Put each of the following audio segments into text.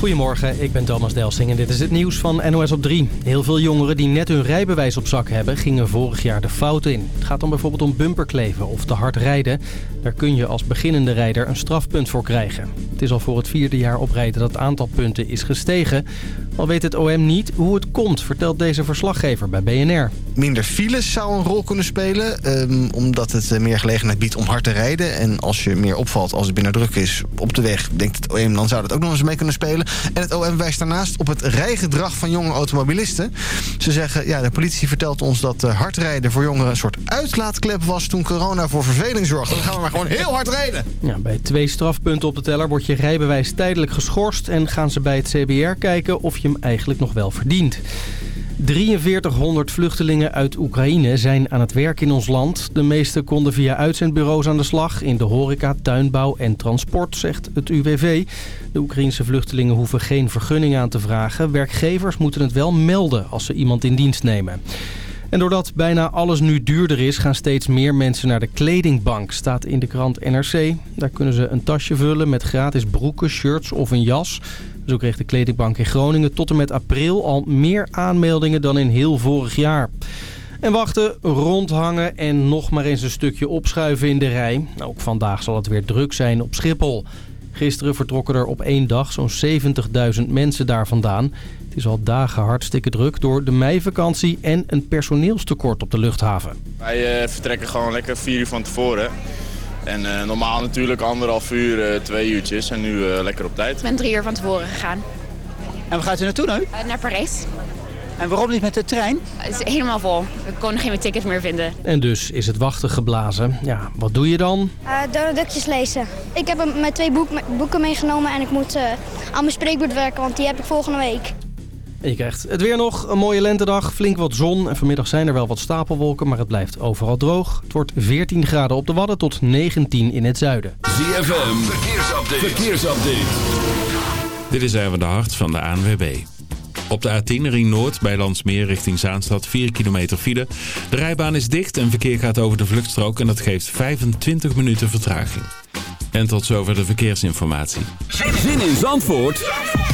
Goedemorgen, ik ben Thomas Delsing en dit is het nieuws van NOS op 3. Heel veel jongeren die net hun rijbewijs op zak hebben, gingen vorig jaar de fout in. Het gaat dan bijvoorbeeld om bumperkleven of te hard rijden. Daar kun je als beginnende rijder een strafpunt voor krijgen. Het is al voor het vierde jaar op rijden dat het aantal punten is gestegen. Al weet het OM niet hoe het komt, vertelt deze verslaggever bij BNR. Minder files zou een rol kunnen spelen, ehm, omdat het meer gelegenheid biedt om hard te rijden. En als je meer opvalt als het binnen druk is op de weg, denkt het OM, dan zou dat ook nog eens mee kunnen spelen. En het OM wijst daarnaast op het rijgedrag van jonge automobilisten. Ze zeggen, ja, de politie vertelt ons dat hard rijden voor jongeren een soort uitlaatklep was toen corona voor verveling zorgde. Dan gaan we maar gewoon heel hard rijden. Ja, bij twee strafpunten op de teller wordt je rijbewijs tijdelijk geschorst en gaan ze bij het CBR kijken of je hem eigenlijk nog wel verdient. 4300 vluchtelingen uit Oekraïne zijn aan het werk in ons land. De meeste konden via uitzendbureaus aan de slag in de horeca, tuinbouw en transport, zegt het UWV. De Oekraïnse vluchtelingen hoeven geen vergunning aan te vragen. Werkgevers moeten het wel melden als ze iemand in dienst nemen. En doordat bijna alles nu duurder is, gaan steeds meer mensen naar de kledingbank. Staat in de krant NRC. Daar kunnen ze een tasje vullen met gratis broeken, shirts of een jas. Zo kreeg de kledingbank in Groningen tot en met april al meer aanmeldingen dan in heel vorig jaar. En wachten, rondhangen en nog maar eens een stukje opschuiven in de rij. Ook vandaag zal het weer druk zijn op Schiphol. Gisteren vertrokken er op één dag zo'n 70.000 mensen daar vandaan. Het is al dagen hartstikke druk door de meivakantie en een personeelstekort op de luchthaven. Wij uh, vertrekken gewoon lekker vier uur van tevoren. En uh, normaal natuurlijk anderhalf uur, uh, twee uurtjes en nu uh, lekker op tijd. Ik ben drie uur van tevoren gegaan. En waar gaat u naartoe nu? naar Parijs. En waarom niet met de trein? Het is helemaal vol. We konden geen tickets meer vinden. En dus is het wachten geblazen. Ja, wat doe je dan? Donaldukjes lezen. Ik heb met twee boek, boeken meegenomen en ik moet aan mijn spreekbeurt werken, want die heb ik volgende week. En je krijgt het weer nog. Een mooie lentedag, flink wat zon. En vanmiddag zijn er wel wat stapelwolken, maar het blijft overal droog. Het wordt 14 graden op de Wadden tot 19 in het zuiden. ZFM, verkeersupdate. verkeersupdate. Dit is even de hart van de ANWB. Op de A10 Ring Noord bij Landsmeer richting Zaanstad 4 kilometer file. De rijbaan is dicht en verkeer gaat over de vluchtstrook en dat geeft 25 minuten vertraging. En tot zover de verkeersinformatie. Zin in Zandvoort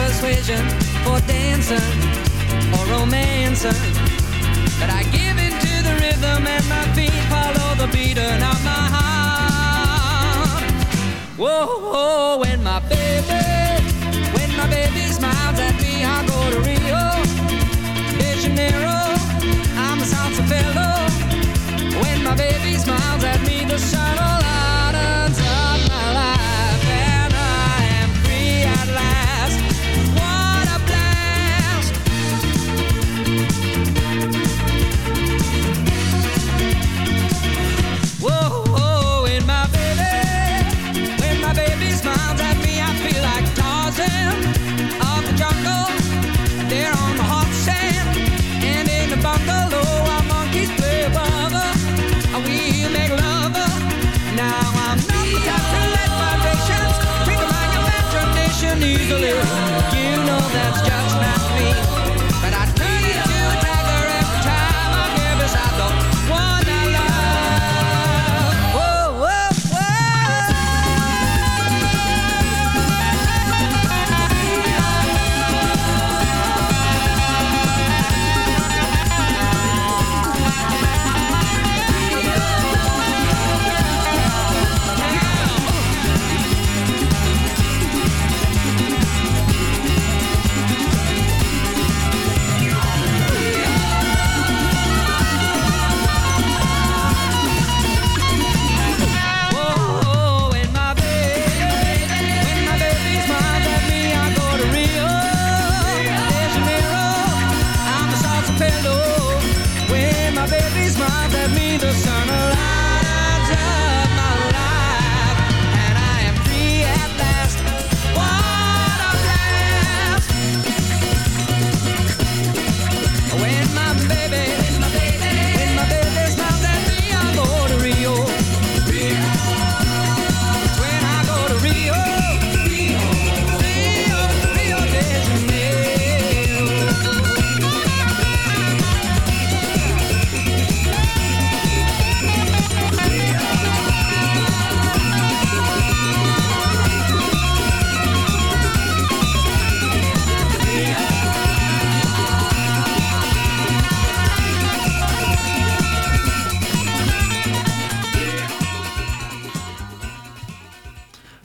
Persuasion for dancing or romancing, but I give in to the rhythm and my feet follow the beating of my heart. Whoa, when my baby, when my baby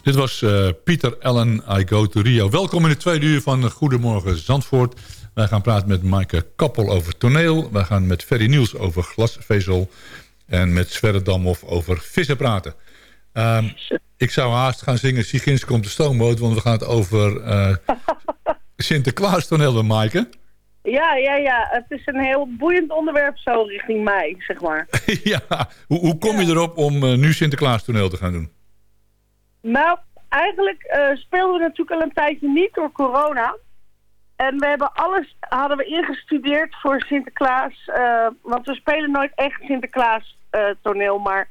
Dit was eh, Pieter Ellen, I Go to Rio. Welkom in het tweede uur van Goedemorgen Zandvoort. Wij gaan praten met Maaike Kappel over toneel. Wij gaan met Ferry Niels over glasvezel. En met Sverre Damhoff over vissen praten. Ehm, ik zou haast gaan zingen Sigins komt de stoomboot... want we gaan het over eh Sinterklaas toneel met Maaike. Ja, ja, ja. Het is een heel boeiend onderwerp zo richting mij, zeg maar. ja, hoe, hoe kom je erop om eh, nu Sinterklaas toneel te gaan doen? Nou, eigenlijk eh, speelden we natuurlijk al een tijdje niet door corona. En we hebben alles hadden we ingestudeerd voor Sinterklaas. eh, want we spelen nooit echt Sinterklaas eh, toneel, maar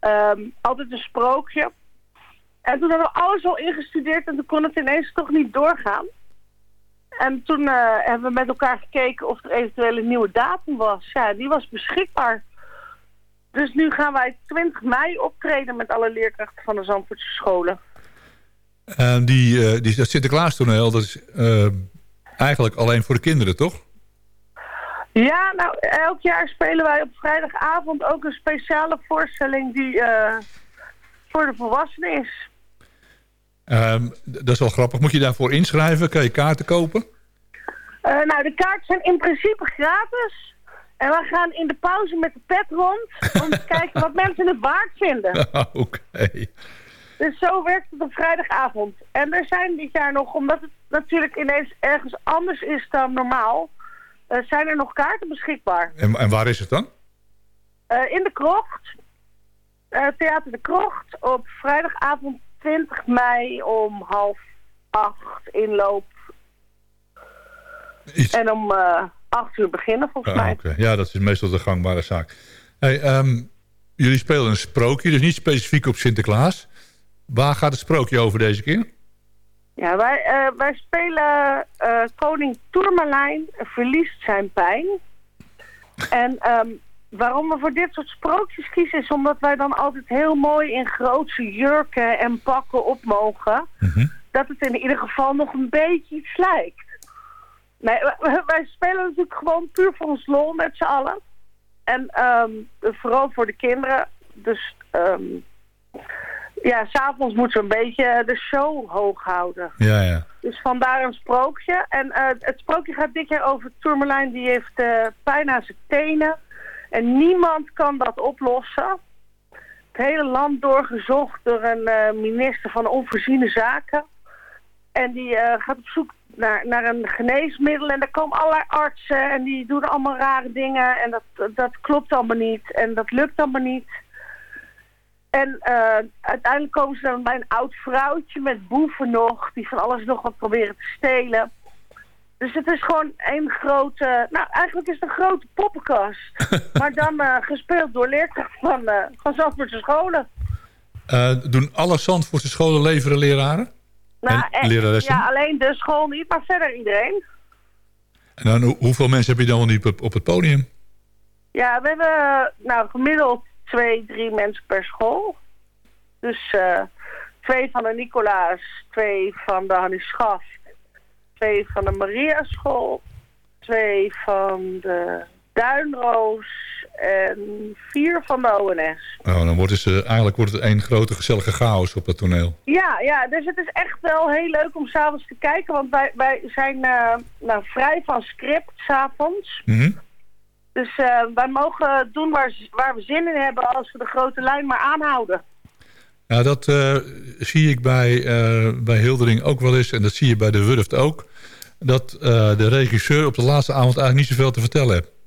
ehm, altijd een sprookje. En toen hadden we alles al ingestudeerd en toen kon het ineens toch niet doorgaan. En toen hebben we met elkaar gekeken of er eventueel een nieuwe datum was. Ja, die was beschikbaar. Dus nu gaan wij 20 mei optreden met alle leerkrachten van de Zandvoortse scholen. En die, eh, die, dat Sinterklaas toneel, dat is eh, eigenlijk alleen voor de kinderen, toch? Ja, nou, elk jaar spelen wij op vrijdagavond ook een speciale voorstelling die eh, voor de volwassenen is. Ehm, dat is wel grappig. Moet je daarvoor inschrijven? Kan je kaarten kopen? Nou, de kaarten zijn in principe gratis. En we gaan in de pauze met de pet rond om te kijken wat mensen het waard vinden. Oké. Dus zo werkt het op vrijdagavond. En er zijn dit jaar nog, omdat het natuurlijk ineens ergens anders is dan normaal, eh, zijn er nog kaarten beschikbaar. En, en waar is het dan? Eh, in de Krocht, eh, Theater de Krocht, op vrijdagavond 20 mei om half acht inloop. En om acht uur beginnen volgens Ah, mij. Ja, dat is meestal de gangbare zaak. Hey, ehm, jullie spelen een sprookje, dus niet specifiek op Sinterklaas. Waar gaat het sprookje over deze keer? Ja, wij, eh, wij spelen eh, koning Tourmalijn verliest zijn pijn. En ehm, waarom we voor dit soort sprookjes kiezen... is omdat wij dan altijd heel mooi in grootse jurken en pakken op mogen. Dat het in ieder geval nog een beetje iets lijkt. Nee, wij, spelen natuurlijk gewoon puur voor ons lol met z'n allen. En ehm, vooral voor de kinderen. Dus ehm, ja, s'avonds moeten we een beetje de show hoog houden. Ja, ja. Dus vandaar een sprookje. En eh, het sprookje gaat dit jaar over Tourmalijn. Die heeft eh, pijn aan zijn tenen. En niemand kan dat oplossen. Het hele land doorgezocht door een eh, minister van Onvoorziene Zaken. En die gaat op zoek naar, naar een geneesmiddel. En daar komen allerlei artsen en die doen allemaal rare dingen. En dat, dat klopt allemaal niet. En dat lukt allemaal niet. En eh, uiteindelijk komen ze dan bij een oud vrouwtje met boeven nog, die van alles nog wat proberen te stelen. Dus het is gewoon één grote, nou eigenlijk is het een grote poppenkast. maar dan eh, gespeeld door leerkrachten van, eh van Zandvoortse scholen. Doen alle Zandvoortse scholen leveren leraren? Nou, en eh, leraressen? ja, alleen de school niet, maar verder iedereen. En dan, hoe- hoeveel mensen heb je dan niet op, op het podium? Ja, we hebben nou, gemiddeld twee, drie mensen per school. Dus eh, twee van de Nicolaas, twee van de Hannie Schaft, twee van de Maria School, twee van de Duinroos en vier van de ONS. Oh, dan wordt het, eh, eigenlijk wordt het één grote gezellige chaos op dat toneel. Ja, ja, dus het is echt wel heel leuk om s'avonds te kijken, want wij, wij zijn eh, nou, vrij van script s'avonds. Mhm. Dus eh, wij mogen doen waar, waar we zin in hebben als we de grote lijn maar aanhouden. Ja, dat zie ik bij, bij Hildering ook wel eens. En dat zie je bij de Wurft ook. Dat de regisseur op de laatste avond eigenlijk niet zoveel te vertellen heeft.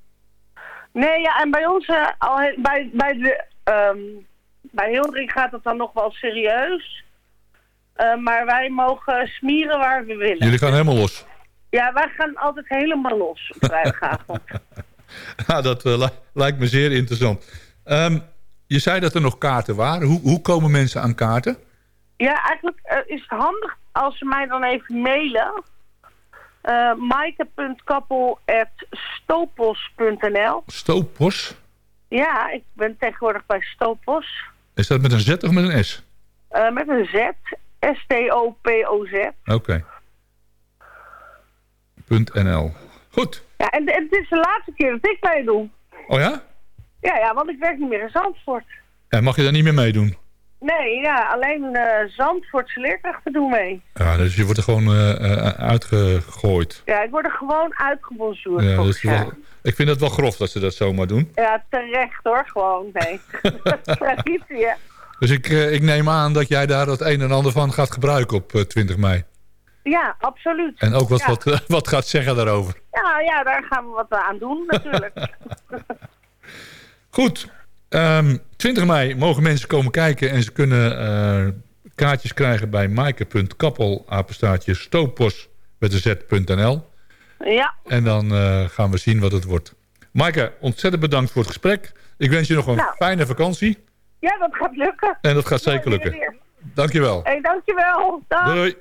Nee, ja, en bij ons, eh, al, bij, bij, de, ehm, bij Hildering gaat het dan nog wel serieus. Eh, maar wij mogen smieren waar we willen. Jullie gaan helemaal los. Ja, wij gaan altijd helemaal los op vrijdagavond. Ja, dat eh, li- lijkt me zeer interessant. Ehm, je zei dat er nog kaarten waren. Hoe, hoe komen mensen aan kaarten? ja, eigenlijk is het handig als ze mij dan even mailen. Uh, maaike.kappel.stopos.nl Stoopos? Ja, ik ben tegenwoordig bij Stopos. Is dat met een Z of met een S? Eh, met een Z. S-T-O-P-O-Z. Oké. Punt .nl. Goed. Ja, en, en het is de laatste keer dat ik meedoe. Oh ja? Ja, ja, want ik werk niet meer in Zandvoort. En mag je daar niet meer meedoen? Nee, ja, alleen eh Zandvoortse leerkrachten doen mee. Ja, dus je wordt er gewoon eh, eh, uitgegooid. Ja, ik word er gewoon uitgebonjourd Ja, dus wel- ik vind het wel grof dat ze dat zomaar doen. Ja, terecht hoor, gewoon. Nee. Traditie, hè. Dus ik, ik neem aan dat jij daar het een en ander van gaat gebruiken op eh, 20 mei. Ja, absoluut. En ook wat, ja. wat, wat gaat zeggen daarover. Ja, ja, daar gaan we wat aan doen natuurlijk. Goed, ehm, 20 mei mogen mensen komen kijken en ze kunnen eh, kaartjes krijgen bij maaike.kappel, apenstaartje, stoopos met de z.nl. ja, En dan eh, gaan we zien wat het wordt. Maaike, ontzettend bedankt voor het gesprek. Ik wens je nog een Nou. fijne vakantie. ja, dat gaat lukken. En dat gaat zeker lukken. Weer. Dankjewel. Hé, dankjewel. Dag. Doei.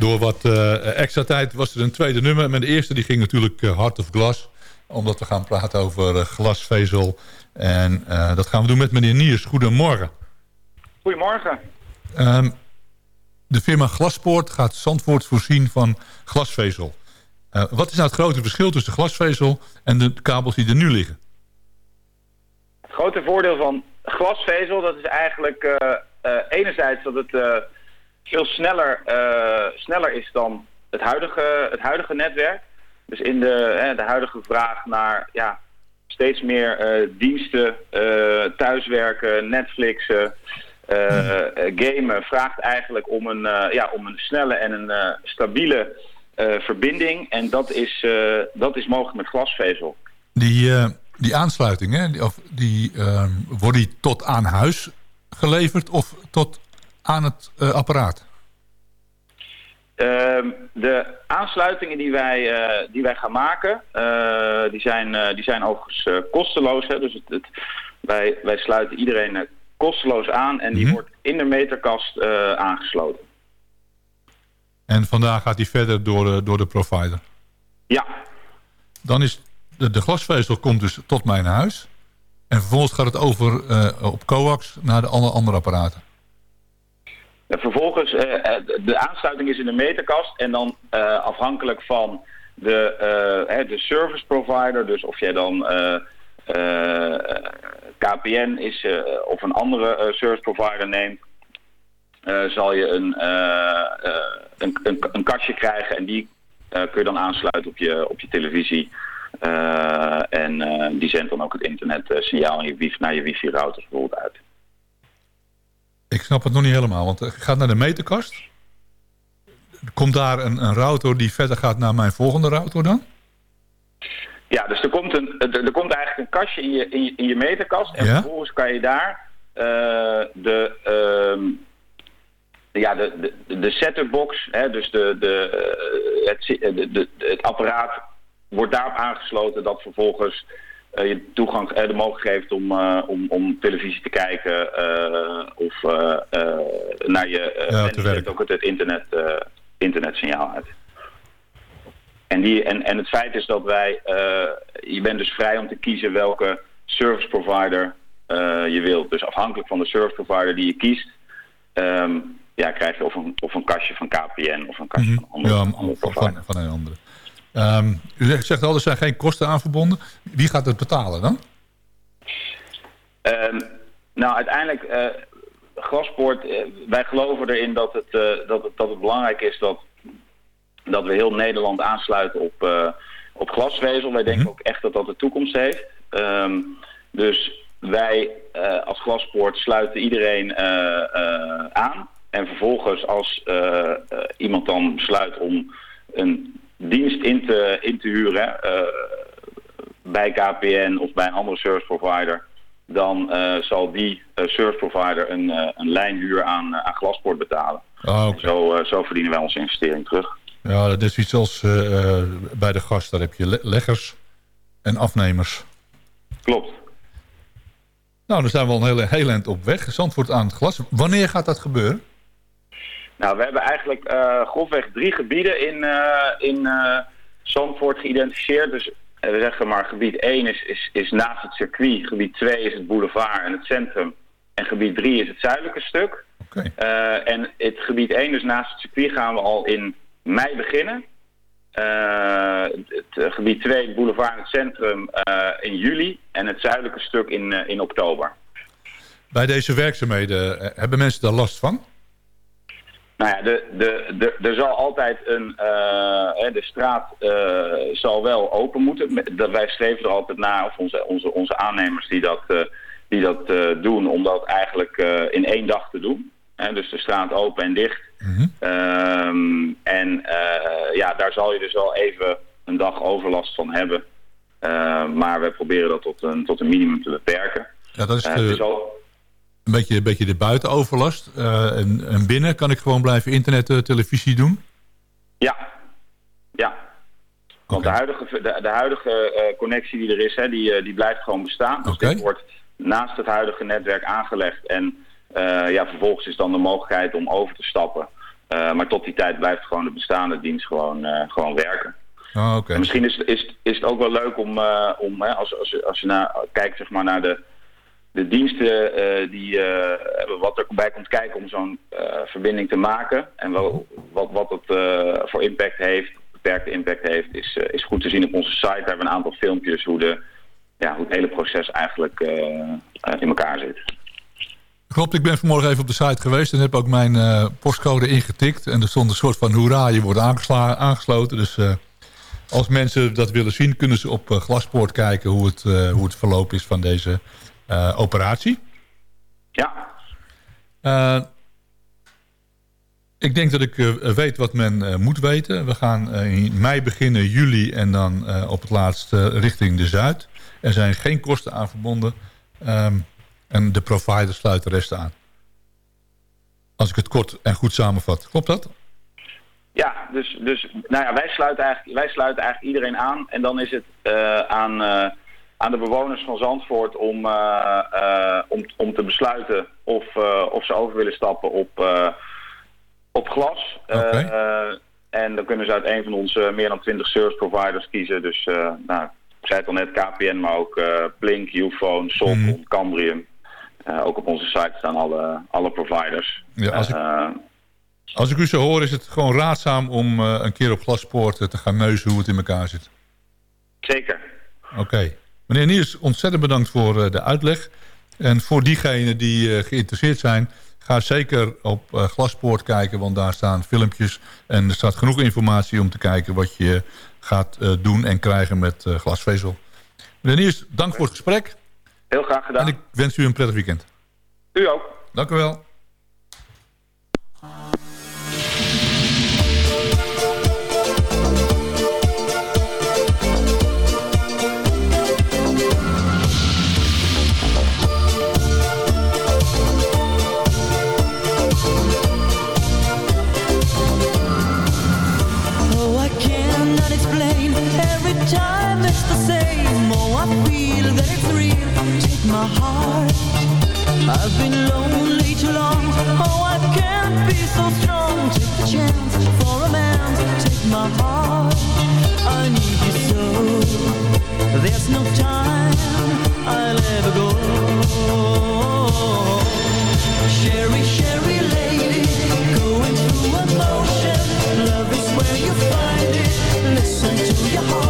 Door wat eh, extra tijd was er een tweede nummer. Maar de eerste die ging natuurlijk eh, Heart of Glass. Omdat we gaan praten over eh, glasvezel. En dat gaan we doen met meneer Niers. Goedemorgen. Goedemorgen. Ehm, de firma Glaspoort gaat Zandvoort voorzien van glasvezel. Wat is nou het grote verschil tussen glasvezel en de kabels die er nu liggen? Het grote voordeel van glasvezel, dat is eigenlijk enerzijds dat het veel sneller, eh, sneller is dan het huidige, het huidige netwerk. Dus in de, de huidige vraag naar ja, steeds meer eh, diensten, eh, thuiswerken, Netflixen, gamen, vraagt eigenlijk om een, ja, om een snelle en een stabiele verbinding. En dat is, dat is mogelijk met glasvezel. Die, die aansluiting, hè, of die, ehm, wordt die tot aan huis geleverd of tot aan het eh, apparaat? Ehm, de aansluitingen die wij, eh, die wij gaan maken, eh, die, zijn, die zijn overigens kosteloos. Hè? Dus het, het, wij, wij sluiten iedereen kosteloos aan en die Mhm. wordt in de meterkast aangesloten. En vandaag gaat die verder door de, door de provider. Ja, Dan is de, de glasvezel komt dus tot mijn huis. En vervolgens gaat het over op coax naar de alle andere apparaten. En vervolgens, eh, eh, de aansluiting is in de meterkast en dan eh, afhankelijk van de, eh, de service provider, dus of jij dan eh, eh, KPN is eh, of een andere eh, service provider neemt, eh, zal je een, eh, eh, een, een, een kastje krijgen en die eh, kun je dan aansluiten op je, op je televisie. Eh, en eh, die zendt dan ook het internetsignaal in je wifi, naar je wifi-routers bijvoorbeeld uit. Ik snap het nog niet helemaal, want je gaat naar de meterkast. komt daar een, een router die verder gaat naar mijn volgende router dan? Ja, dus er komt, een, er, komt eigenlijk een kastje in je, in je, in je meterkast. En Ja. vervolgens kan je daar eh, de, ehm, ja, de, de, de setupbox, hè, dus de, de, eh, het, de, de, het apparaat wordt daarop aangesloten dat vervolgens je toegang, eh, de mogelijkheid geeft om, eh, om, om televisie te kijken eh, of eh, eh, naar je... eh, Ja, en ook het, internet, eh, internetsignaal uit. En, die, en, en het feit is dat wij, eh, je bent dus vrij om te kiezen welke service provider eh, je wilt. Dus afhankelijk van de service provider die je kiest, ehm, ja, krijg je of een, of een kastje van KPN of een kastje van andere, Mhm. Ja, van, van een andere. Ehm, u zegt, al, er zijn geen kosten aan verbonden. Wie gaat het betalen dan? Ehm, nou, uiteindelijk, Glaspoort, eh, wij geloven erin dat het, eh, dat, het, dat het belangrijk is dat, dat we heel Nederland aansluiten op, op glasvezel. Wij denken ook echt dat dat de toekomst heeft. Ehm, dus wij als Glaspoort sluiten iedereen aan. En vervolgens als iemand dan besluit om een dienst in te, in te huren... eh, bij KPN of bij een andere service provider, dan eh, zal die eh, service provider een, een lijnhuur aan, aan Glaspoort betalen. Ah. Zo, zo verdienen wij onze investering terug. Ja, dat is iets als bij de gast. Daar heb je le- leggers en afnemers. Klopt. Nou, dan zijn we al een hele, heel eind op weg. Zandvoort aan het glas. Wanneer gaat dat gebeuren? Nou, we hebben eigenlijk eh, grofweg drie gebieden in, eh, in eh, Zandvoort geïdentificeerd. Dus we zeggen maar gebied 1 is, is, is naast het circuit, gebied 2 is het boulevard en het centrum. En gebied 3 is het zuidelijke stuk. En het gebied 1, dus naast het circuit, gaan we al in mei beginnen. Het gebied 2, het boulevard en het centrum, in juli. En het zuidelijke stuk in, in oktober. Bij deze werkzaamheden hebben mensen daar last van? Nou ja, de, de, de, er zal altijd een. eh, de straat eh, zal wel open moeten. Wij streven er altijd naar, of onze, onze, onze aannemers die dat, eh, die dat doen, om dat eigenlijk in één dag te doen. Dus de straat open en dicht. Ehm, en ja, daar zal je dus wel even een dag overlast van hebben. Maar we proberen dat tot een, tot een minimum te beperken. Ja, dat is de- al- Een beetje, een beetje de buitenoverlast. Eh, en, en binnen kan ik gewoon blijven internet, eh, televisie doen? Ja, ja. Want de huidige, de, de huidige eh, connectie die er is, hè, die, die blijft gewoon bestaan. Dus dit wordt naast het huidige netwerk aangelegd. En ja, vervolgens is dan de mogelijkheid om over te stappen. Maar tot die tijd blijft gewoon de bestaande dienst gewoon, gewoon werken. Oké. En misschien is, is, is het ook wel leuk om, om hè, als, als, je- als je naar, kijkt zeg maar, naar de, de diensten eh, die, eh, wat erbij komt kijken om zo'n eh, verbinding te maken. En wel, wat, wat het voor impact heeft, beperkte impact heeft, is, is goed te zien op onze site. Daar hebben we een aantal filmpjes hoe, de, ja, hoe het hele proces eigenlijk in elkaar zit. Klopt, ik ben vanmorgen even op de site geweest en heb ook mijn postcode ingetikt. En er stond een soort van hoera, je wordt aangesloten. Dus als mensen dat willen zien, kunnen ze op Glaspoort kijken hoe het, hoe het verloop is van deze operatie. Ja. Eh, ik denk dat ik eh, weet wat men eh, moet weten. We gaan eh, in mei beginnen, juli en dan eh, op het laatst eh, richting de Zuid. Er zijn geen kosten aan verbonden. Ehm, en de provider sluit de rest aan. Als ik het kort en goed samenvat. Klopt dat? Ja, dus, dus nou ja, wij, sluiten eigenlijk, wij sluiten eigenlijk iedereen aan. En dan is het eh, aan, eh, aan de bewoners van Zandvoort om, eh, eh, om, om te besluiten of, eh, of ze over willen stappen op, op glas. Eh, en dan kunnen ze uit een van onze meer dan 20 service providers kiezen. Dus nou, ik zei het al net, KPN, maar ook eh, Blink, Ufone, Solcom, Cambrium. Ook op onze site staan alle, alle providers. Ja, als ik- Als ik u zo hoor is het gewoon raadzaam om een keer op Glaspoort eh, te gaan neuzen hoe het in elkaar zit. zeker. Oké. Meneer Niers, ontzettend bedankt voor eh, de uitleg. En voor diegenen die eh, geïnteresseerd zijn... ga zeker op eh, Glaspoort kijken, want daar staan filmpjes... en er staat genoeg informatie om te kijken wat je gaat doen en krijgen met glasvezel. Meneer Niers, dank voor het gesprek. Heel graag gedaan. En ik wens u een prettig weekend. U ook. Dank u wel. My heart. I've been lonely too long. Oh, I can't be so strong. Take chance for a man. Take my heart. I need you so. There's no time. I'll ever go. Sherry, Sherry lady, going through emotion. Love is where you find it. Listen to your heart.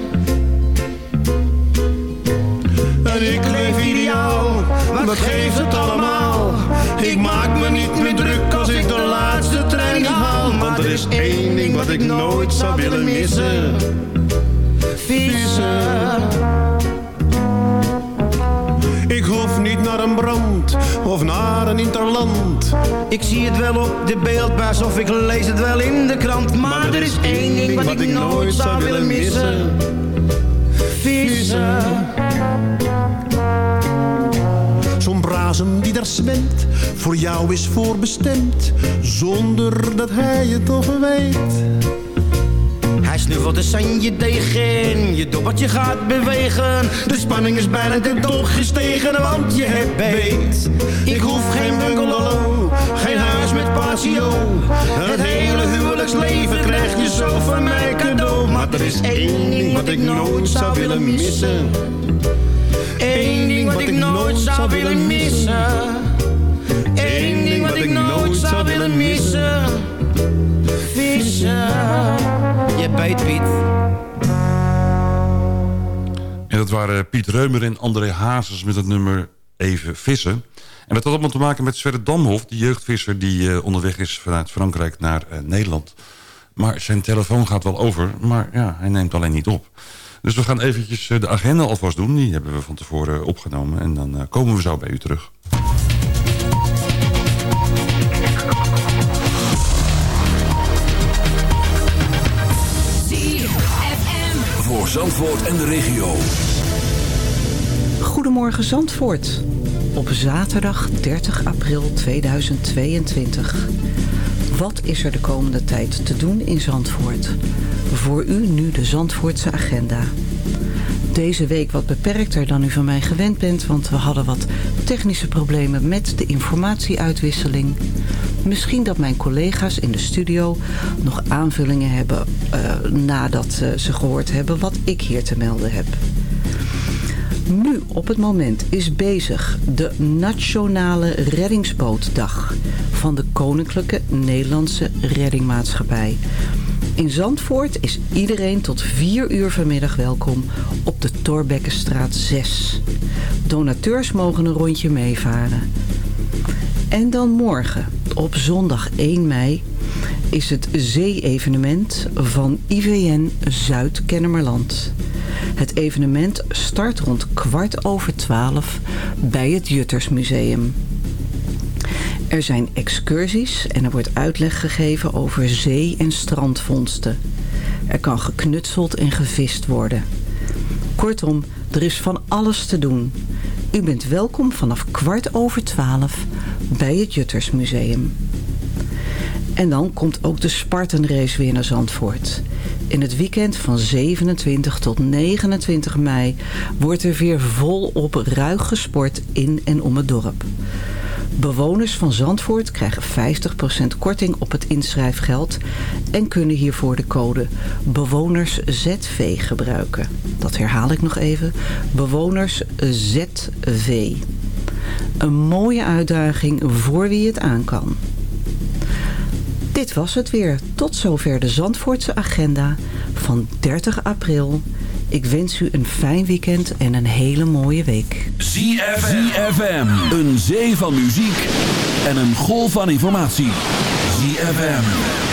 En ik leef ideaal, wat geeft het allemaal? Ik maak me niet meer druk als ik de laatste trein haal. Want er is één ding wat ik nooit zou willen missen. Vissen. Ik hoef niet naar een brand of naar een interland. Ik zie het wel op de beeldbuis of ik lees het wel in de krant. Maar, er is één ding wat, ik nooit zou willen missen. Vissen. Brazen die daar zwemt, voor jou is voorbestemd, zonder dat hij het toch weet. Hij snuffelt de sanje tegen, je dobbertje gaat bewegen. De spanning is bijna ten toch gestegen, want je hebt beet. Ik hoef geen bungalow, geen huis met patio. Het hele huwelijksleven krijg je zo van mij cadeau. Maar er is één ding wat ik nooit zou willen missen. Nooit zou willen missen. Eén ding wat ik nooit zou willen missen. Vissen. Je bijt Piet. En dat waren Piet Reumer en André Hazes met het nummer Even Vissen. En dat had allemaal te maken met Sverre Damhof, die jeugdvisser die eh, onderweg is vanuit Frankrijk naar eh, Nederland. Maar zijn telefoon gaat wel over, maar ja, hij neemt alleen niet op. Dus we gaan eventjes eh, de agenda alvast doen. Die hebben we van tevoren opgenomen. En dan eh, komen we zo bij u terug. Voor Zandvoort en de regio. Goedemorgen Zandvoort. Op zaterdag 30 april 2022. Wat is er de komende tijd te doen in Zandvoort? Voor u nu de Zandvoortse agenda. Deze week wat beperkter dan u van mij gewend bent... want we hadden wat technische problemen met de informatieuitwisseling. Misschien dat mijn collega's in de studio nog aanvullingen hebben... eh, nadat eh, ze gehoord hebben wat ik hier te melden heb. Nu op het moment is bezig de Nationale Reddingsbootdag van de Koninklijke Nederlandse Reddingmaatschappij. In Zandvoort is iedereen tot 4 uur vanmiddag welkom op de Torbekkenstraat 6. Donateurs mogen een rondje meevaren. En dan morgen, op zondag 1 mei, is het zee-evenement van IVN Zuid-Kennemerland. Het evenement start rond kwart over twaalf bij het Juttersmuseum. Er zijn excursies en er wordt uitleg gegeven over zee- en strandvondsten. Er kan geknutseld en gevist worden. Kortom, er is van alles te doen. U bent welkom vanaf kwart over twaalf bij het Juttersmuseum. En dan komt ook de Spartanrace weer naar Zandvoort. In het weekend van 27 tot 29 mei wordt er weer volop ruig gesport in en om het dorp. Bewoners van Zandvoort krijgen 50% korting op het inschrijfgeld en kunnen hiervoor de code BewonersZV gebruiken. Dat herhaal ik nog even. BewonersZV. Een mooie uitdaging voor wie het aan kan. Dit was het weer. Tot zover de Zandvoortse agenda van 30 april. Ik wens u een fijn weekend en een hele mooie week. ZFM. Een zee van muziek en een golf van informatie. ZFM.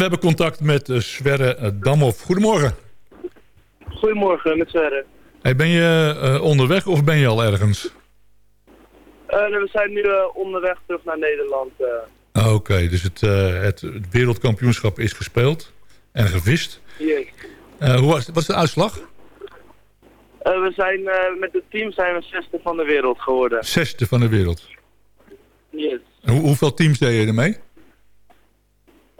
We hebben contact met eh, Sverre eh, Damhoff. Goedemorgen. Goedemorgen, met Sverre. Hey, ben je eh, onderweg of ben je al ergens? Nee, we zijn nu onderweg terug naar Nederland. Ah, Oké, dus het, het, het wereldkampioenschap is gespeeld en gevist. Yes. Hoe was, wat is de uitslag? We zijn, met het team zijn we zesde van de wereld geworden. Zesde van de wereld. Yes. Hoe- hoeveel teams deed je ermee?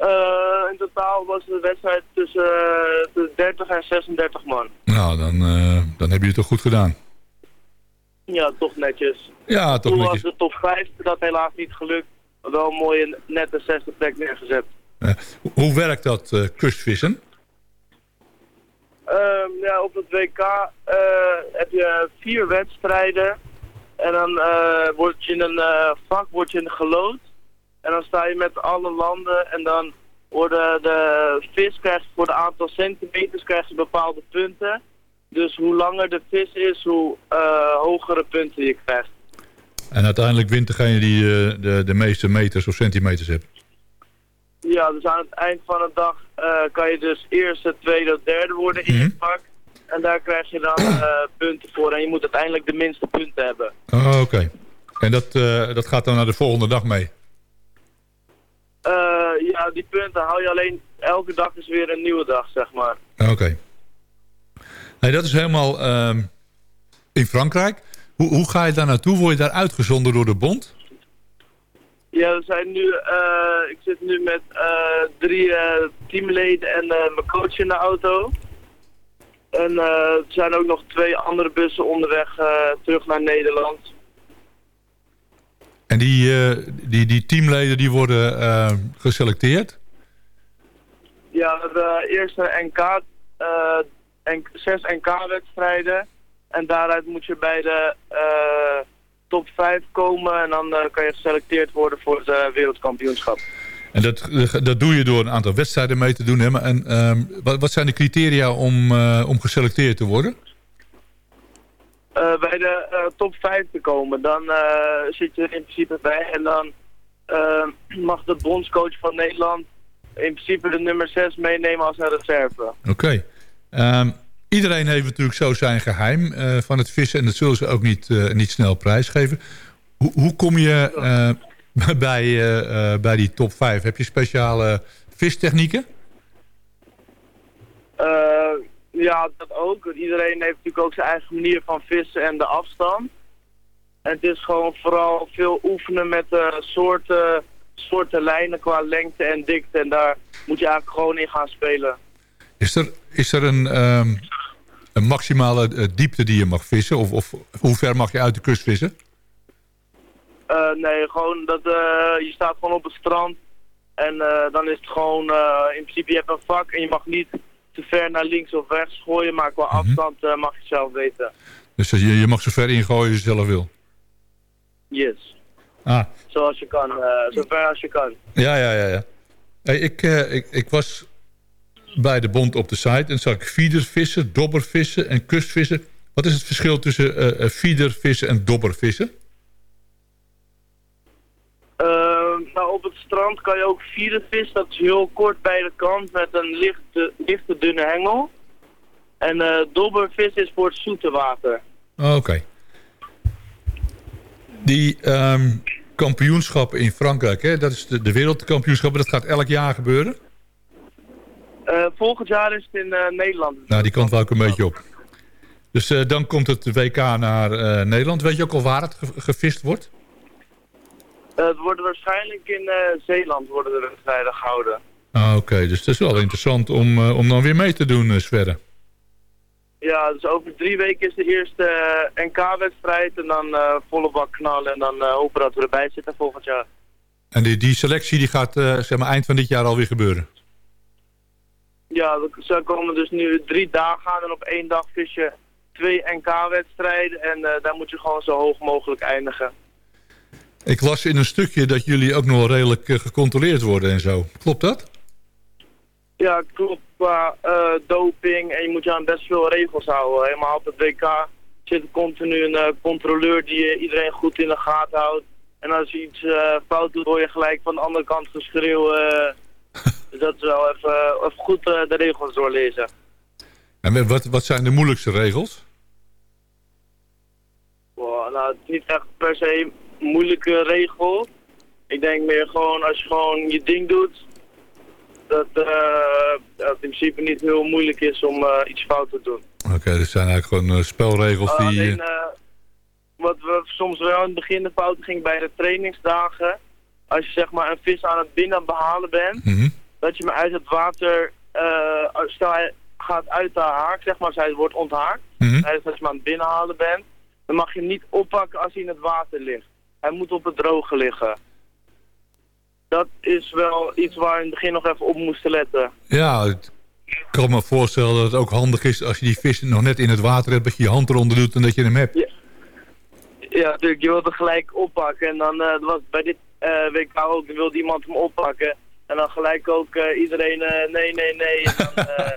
Eh, in totaal was de wedstrijd tussen eh, de 30 en 36 man. Nou, dan, eh, dan heb je het toch goed gedaan. Ja, toch netjes. Ja, toch Toen netjes. was de top 5, dat helaas niet gelukt. Wel een mooie nette zesde plek neergezet. Hoe- werkt dat eh, kustvissen? Ehm, ja, op het WK heb je vier wedstrijden. En dan word je in een vak word je gelood. En dan sta je met alle landen en dan worden de vis krijgt voor de aantal centimeters krijg je bepaalde punten. Dus hoe langer de vis is, hoe eh, hogere punten je krijgt. En uiteindelijk wint degene die eh, de, de meeste meters of centimeters hebt. Ja, dus aan het eind van de dag eh, kan je dus eerste, tweede of derde worden in je vak. En daar krijg je dan punten voor. En je moet uiteindelijk de minste punten hebben. Oh, Oké. En dat, dat gaat dan naar de volgende dag mee? Eh, ja, die punten hou je alleen... Elke dag is weer een nieuwe dag, zeg maar. Oké. Nee, dat is helemaal ehm, in Frankrijk. Hoe, hoe ga je daar naartoe? Word je daar uitgezonden door de bond? Ja, we zijn nu... eh, ik zit nu met eh, drie teamleden en mijn coach in de auto. En er zijn ook nog twee andere bussen onderweg terug naar Nederland. En die, eh, die, die teamleden die worden eh, geselecteerd? Ja, we hebben eerst een NK, eh, en, zes NK-wedstrijden. En daaruit moet je bij de eh, top 5 komen en dan kan je geselecteerd worden voor het wereldkampioenschap. En dat, dat doe je door een aantal wedstrijden mee te doen. Hè? Maar, En, ehm, wat, wat zijn de criteria om, om geselecteerd te worden? Eh, bij de eh, top 5 te komen, dan eh, zit je er in principe bij. En dan mag de bondscoach van Nederland in principe de nummer 6 meenemen als een reserve. Oké. Ehm, iedereen heeft natuurlijk zo zijn geheim eh, van het vissen. En dat zullen ze ook niet, niet snel prijsgeven. Hoe, hoe kom je bij, bij die top 5? Heb je speciale vistechnieken? Ja, dat ook. Iedereen heeft natuurlijk ook zijn eigen manier van vissen en de afstand. En het is gewoon vooral veel oefenen met eh, soorten, soorten lijnen qua lengte en dikte. En daar moet je eigenlijk gewoon in gaan spelen. Is er, is er een, ehm, een maximale eh, diepte die je mag vissen? Of, of hoe ver mag je uit de kust vissen? Eh, nee, gewoon dat je staat gewoon op het strand. En dan is het gewoon, in principe je hebt een vak en je mag niet te ver naar links of rechts gooien. Maar qua afstand eh, mag je zelf weten. Dus je, je mag zo ver ingooien als je zelf wil. Yes. Ah, Zoals je kan, eh, zo ver als je kan. ja, ja, ja. ja. Hey, ik, eh, ik, ik was bij de bond op de site en zag ik feedervissen, dobbervissen en kustvissen. Wat is het verschil tussen eh, feedervissen en dobbervissen? Eh, nou, op het strand kan je ook vieren vis. Dat is heel kort bij de kant met een lichte, lichte dunne hengel. En eh dobbervis is voor het zoete water. Oh, Oké. Die ehm, kampioenschappen in Frankrijk, hè, dat is de, de wereldkampioenschappen, dat gaat elk jaar gebeuren? Eh, volgend jaar is het in eh, Nederland. Nou, die kant wou ik een beetje op. Dus dan komt het WK naar Nederland. Weet je ook al waar het ge- gevist wordt? Het wordt waarschijnlijk in eh, Zeeland worden de wedstrijden gehouden. Ah, Oké, dus dat is wel interessant om, eh, om dan weer mee te doen, eh, Sverre. Ja, dus over drie weken is de eerste NK-wedstrijd en dan volle bak knallen en dan hopen dat we erbij zitten volgend jaar. En die, die selectie die gaat zeg maar eind van dit jaar alweer gebeuren. Ja, we- ze komen dus nu drie dagen aan en op één dag vis je twee NK-wedstrijden en daar moet je gewoon zo hoog mogelijk eindigen. Ik las in een stukje dat jullie ook nog wel redelijk eh, gecontroleerd worden en zo. Klopt dat? Ja, klopt. Qua eh, doping en je moet je aan best veel regels houden. Helemaal op het WK zit continu een eh, controleur die iedereen goed in de gaten houdt. En als je iets fout doet, hoor je gelijk van de andere kant geschreeuw. dus dat is wel even, even goed de regels doorlezen. En wat, wat zijn de moeilijkste regels? nou, het is niet echt per se moeilijke regel. Ik denk meer gewoon als je gewoon je ding doet, dat eh, dat het in principe niet heel moeilijk is om eh, iets fout te doen. Oké, dit zijn eigenlijk gewoon eh, spelregels die... Alleen, wat we soms wel in het begin de fout ging bij de trainingsdagen, als je zeg maar een vis aan het binnen behalen bent, mhm. dat je hem uit het water, stel hij gaat uit de haak, zeg maar, als hij wordt onthaakt, tijdens dat je hem aan het binnenhalen bent, dan mag je hem niet oppakken als hij in het water ligt. Hij moet op het droge liggen. Dat is wel iets waar we in het begin nog even op moesten letten. Ja, het- ik kan me voorstellen dat het ook handig is als je die vis nog net in het water hebt... dat je je hand eronder doet en dat je hem hebt. Ja, natuurlijk, je wilt hem gelijk oppakken. En dan eh, was bij dit eh, WK ook, dan wilde iemand hem oppakken. En dan gelijk ook eh, iedereen, nee, nee, nee. En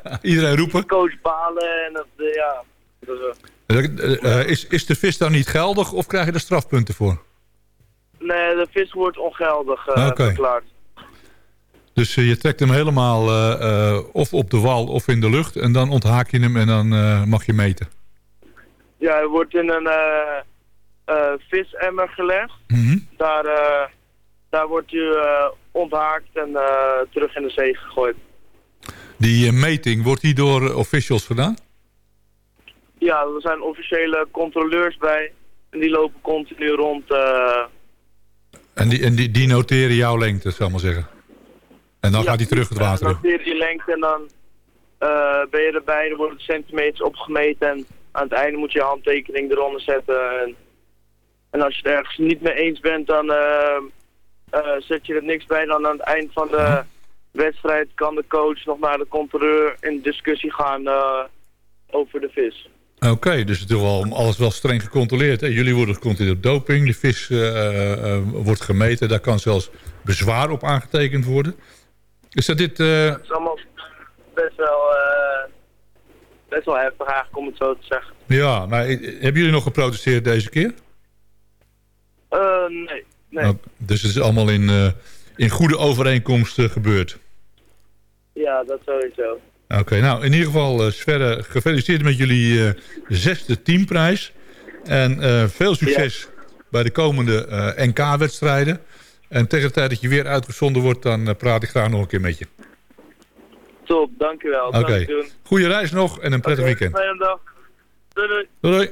dan, Iedereen roepen. coach balen en dat, ja. Dat is, wel- eh, is, is de vis dan niet geldig of krijg je er strafpunten voor? Nee, de vis wordt ongeldig Oké. verklaard. Dus eh, je trekt hem helemaal eh, of op de wal of in de lucht... en dan onthaak je hem en dan mag je meten. Ja, hij wordt in een visemmer gelegd. Mhm. Daar, daar wordt hij eh, onthaakt en terug in de zee gegooid. Die meting, wordt die door officials gedaan? Ja, er zijn officiële controleurs bij. En die lopen continu rond. En die, en die, die noteren jouw lengte, zal ik maar zeggen. En dan ja, gaat hij terug het water in. noteer je je lengte en dan eh, ben je erbij. Dan worden de centimeters opgemeten. En aan het einde moet je je handtekening eronder zetten. En, en als je het ergens niet mee eens bent, dan eh, eh, zet je er niks bij. Dan aan het eind van de wedstrijd kan de coach nog naar de controleur in discussie gaan over de vis. Oké, dus het is wel alles wel streng gecontroleerd. Hè? Jullie worden gecontroleerd op doping. De vis eh, eh, wordt gemeten. Daar kan zelfs bezwaar op aangetekend worden. Is dat dit... eh, Het is allemaal best wel, eh, best wel heftig eigenlijk om het zo te zeggen. ja, maar eh, hebben jullie nog geprotesteerd deze keer? Eh, nee, nee. Nou, dus het is allemaal in, eh, in goede overeenkomst eh, gebeurd. Ja, dat sowieso. Oké, nou in ieder geval uh, Sverre, gefeliciteerd met jullie eh, zesde teamprijs. En eh, veel succes bij de komende eh, NK-wedstrijden. En tegen de tijd dat je weer uitgezonden wordt, dan eh, praat ik graag nog een keer met je. Top, dankjewel. Oké, doen. goede reis nog en een prettig weekend. Fijne dag. Doei doei. Doei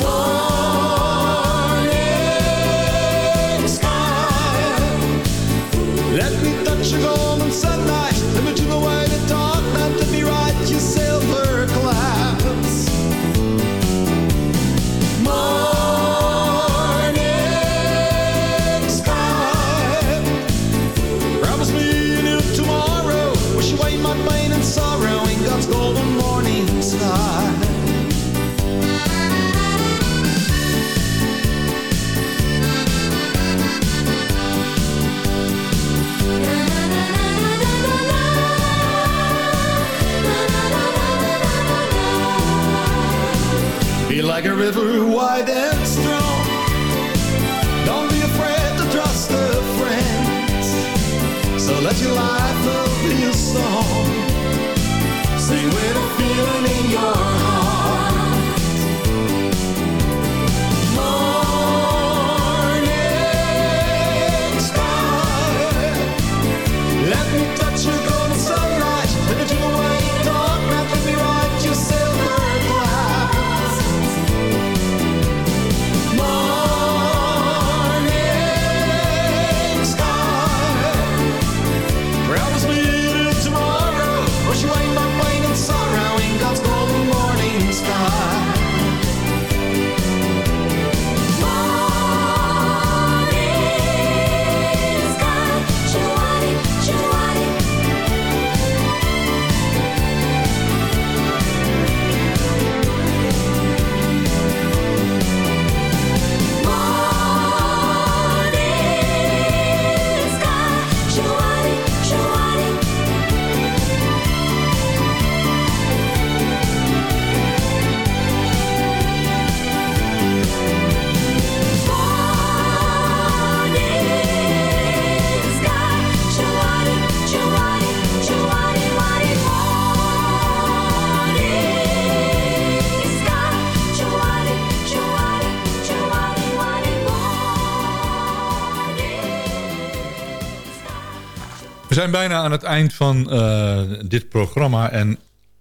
Morning sky. Let me touch your golden We zijn bijna aan het eind van eh, dit programma. En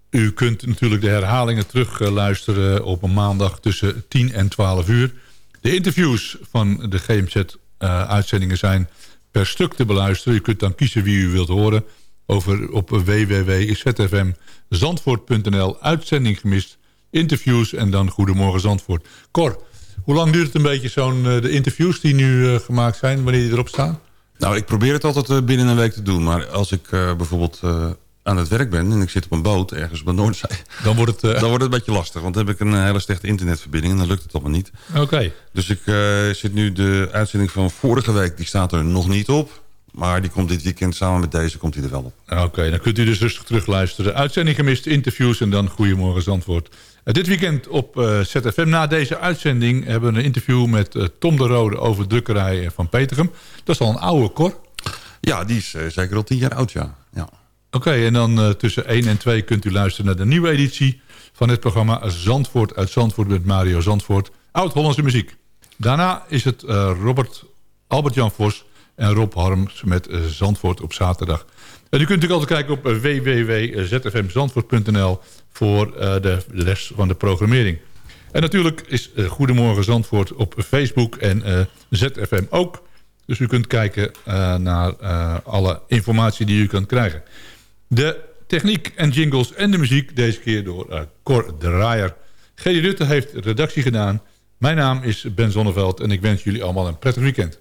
u kunt natuurlijk de herhalingen terug eh, luisteren op een maandag tussen 10 en 12 uur. De interviews van de GMZ-uitzendingen zijn per stuk te beluisteren. U kunt dan kiezen wie u wilt horen over op www.zfmzandvoort.nl. Uitzending gemist, interviews en dan Goedemorgen Zandvoort. Cor, hoe lang duurt het een beetje zo'n eh, de interviews die nu eh, gemaakt zijn, wanneer die erop staan? Nou, ik probeer het altijd eh, binnen een week te doen. Maar als ik eh, bijvoorbeeld eh, aan het werk ben en ik zit op een boot ergens op de Noordzee... Dan wordt het, dan wordt het een beetje lastig. Want dan heb ik een hele slechte internetverbinding en dan lukt het allemaal niet. Oké. Dus ik zit nu de uitzending van vorige week, die staat er nog niet op. Maar die komt dit weekend samen met deze komt hij er wel op. Oké, dan kunt u dus rustig terugluisteren. Uitzending gemist, interviews en dan Goedemorgen Zandvoort. Uh, dit weekend op uh, ZFM. Na deze uitzending hebben we een interview met uh, Tom de Rode over drukkerij van Petergem. Dat is al een oude kor. Ja, die is zeker al tien jaar oud, ja. ja. Oké, okay, en dan tussen 1 en 2 kunt u luisteren naar de nieuwe editie van het programma Zandvoort uit Zandvoort met Mario Zandvoort. Oud-Hollandse muziek. Daarna is het Robert Albert-Jan Vos en Rob Harms met Zandvoort op zaterdag. En u kunt natuurlijk altijd kijken op www.zfmzandvoort.nl voor de rest van de programmering. En natuurlijk is Goedemorgen Zandvoort op Facebook en ZFM ook. Dus u kunt kijken naar alle informatie die u kunt krijgen. De techniek en jingles en de muziek deze keer door Cor Draaier. Gedi Rutte heeft redactie gedaan. Mijn naam is Ben Zonneveld en ik wens jullie allemaal een prettig weekend.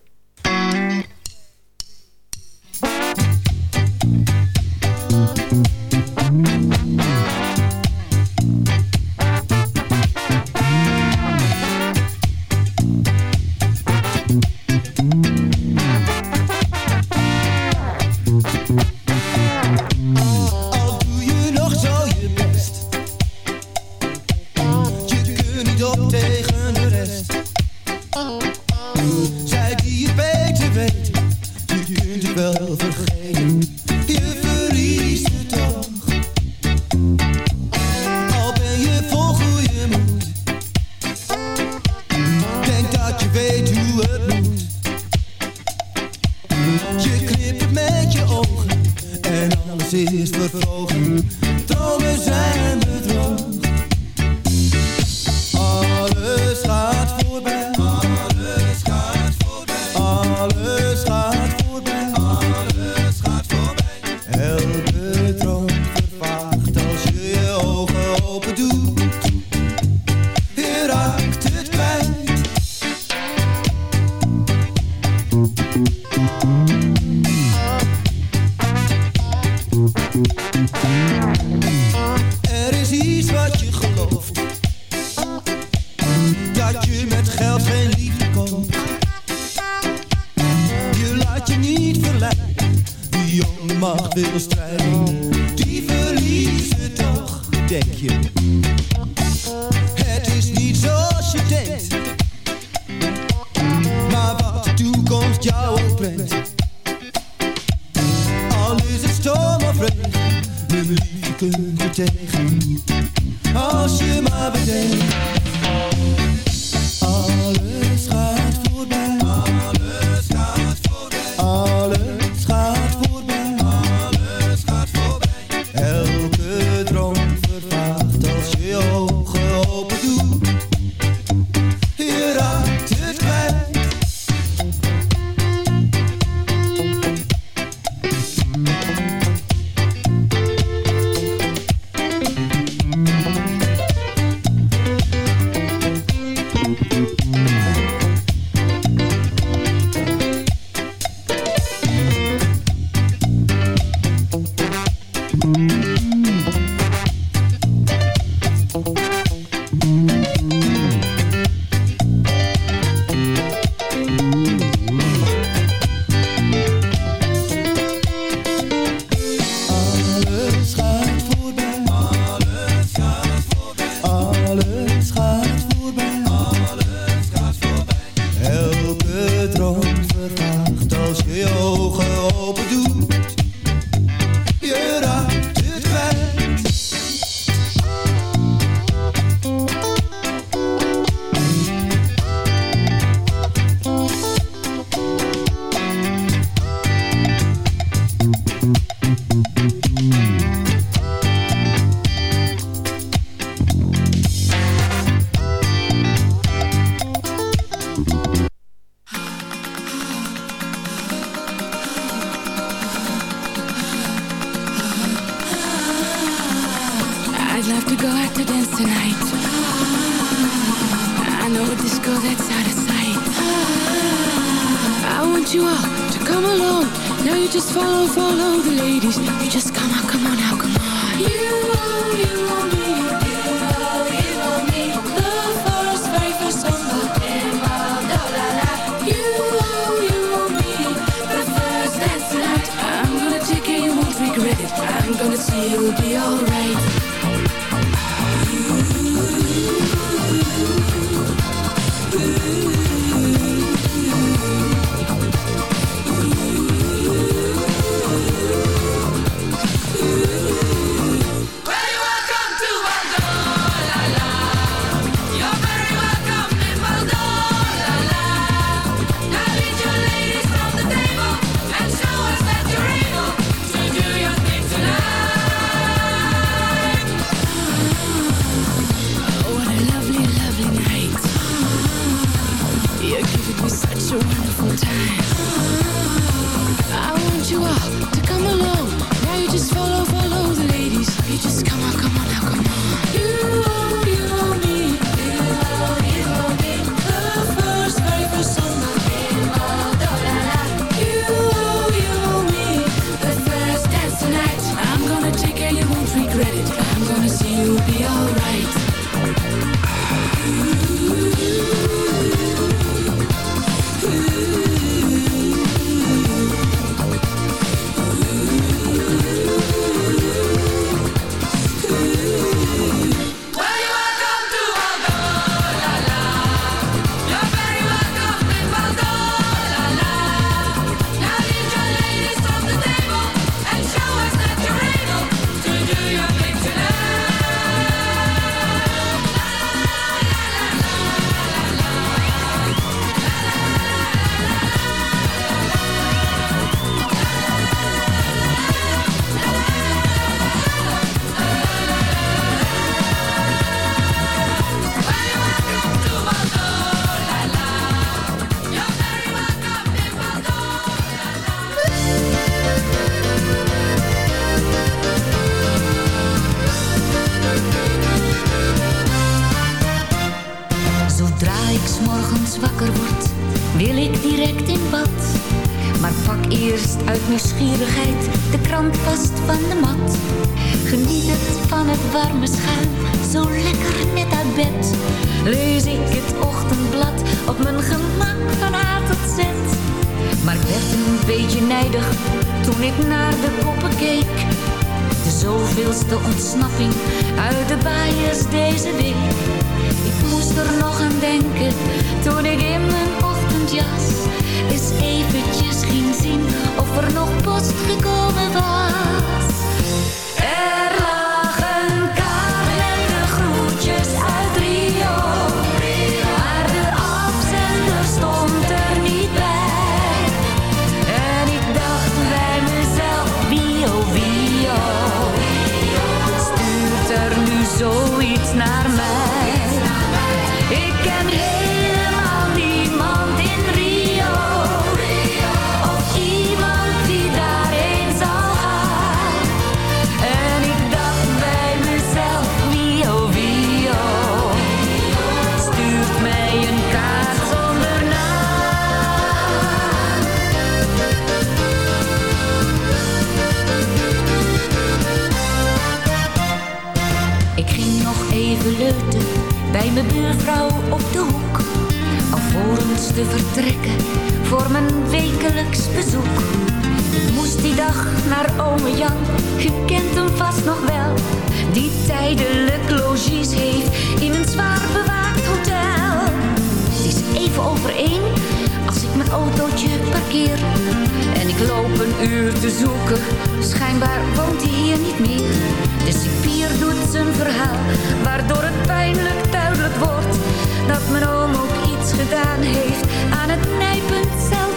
Oh. you'll be alright. even bij mijn buurvrouw op de hoek. Alvorens te vertrekken voor mijn wekelijks bezoek. Ik moest die dag naar ome Jan, Je kent hem vast nog wel. Die tijdelijk logies heeft in een zwaar bewaakt hotel. Het is even over één mijn autootje parkeer. En ik loop een uur te zoeken, schijnbaar woont hij hier niet meer. De cipier doet zijn verhaal, waardoor het pijnlijk duidelijk wordt. Dat mijn oom ook iets gedaan heeft aan het nijpend zelf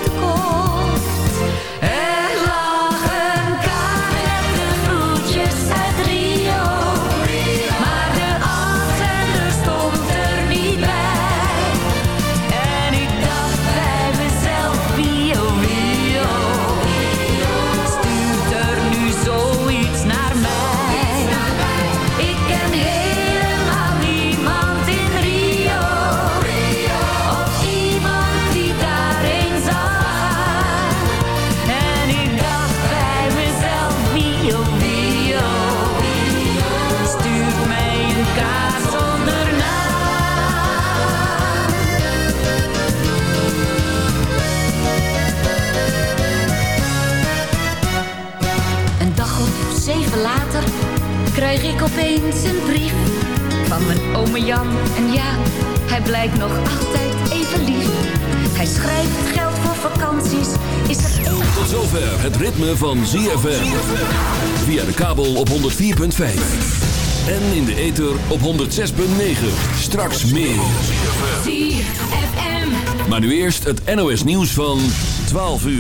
opeens een brief van mijn ome Jan. En ja, hij blijkt nog altijd even lief. Hij schrijft geld voor vakanties, is er één... Tot zover het ritme van ZFM. Via de kabel op 104.5. En in de ether op 106.9. Straks meer. ZFM. Maar nu eerst het NOS nieuws van 12 uur.